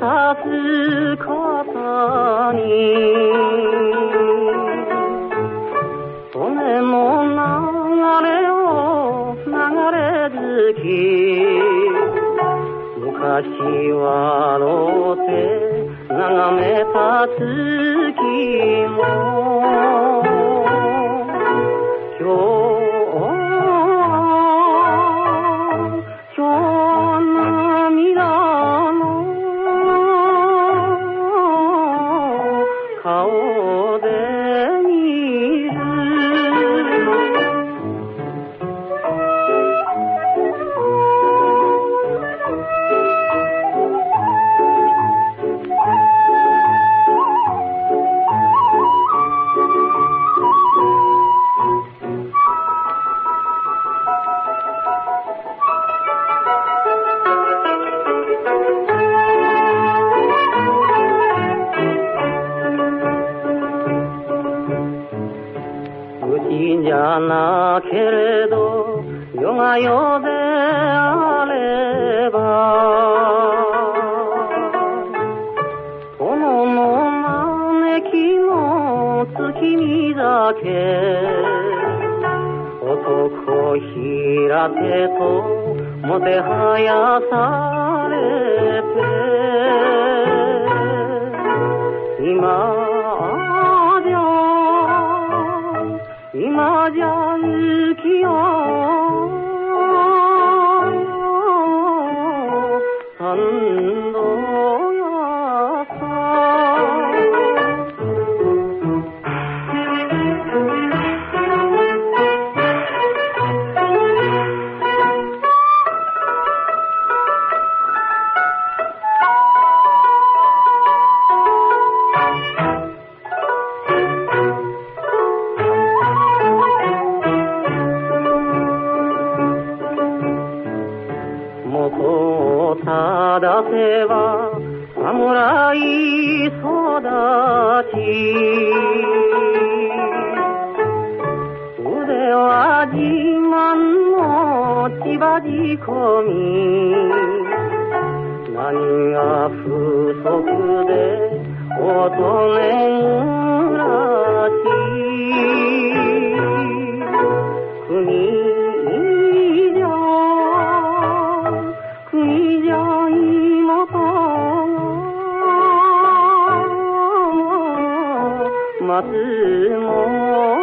さす方に。とねも流れを流れ好き昔笑って眺めた月も。じゃなけれど夜が夜であれば殿の招きの月見酒男平手ともてはやされて Hello. を正せば侍育ち。腕は自慢の千葉仕込み。何が不足で乙女 matimo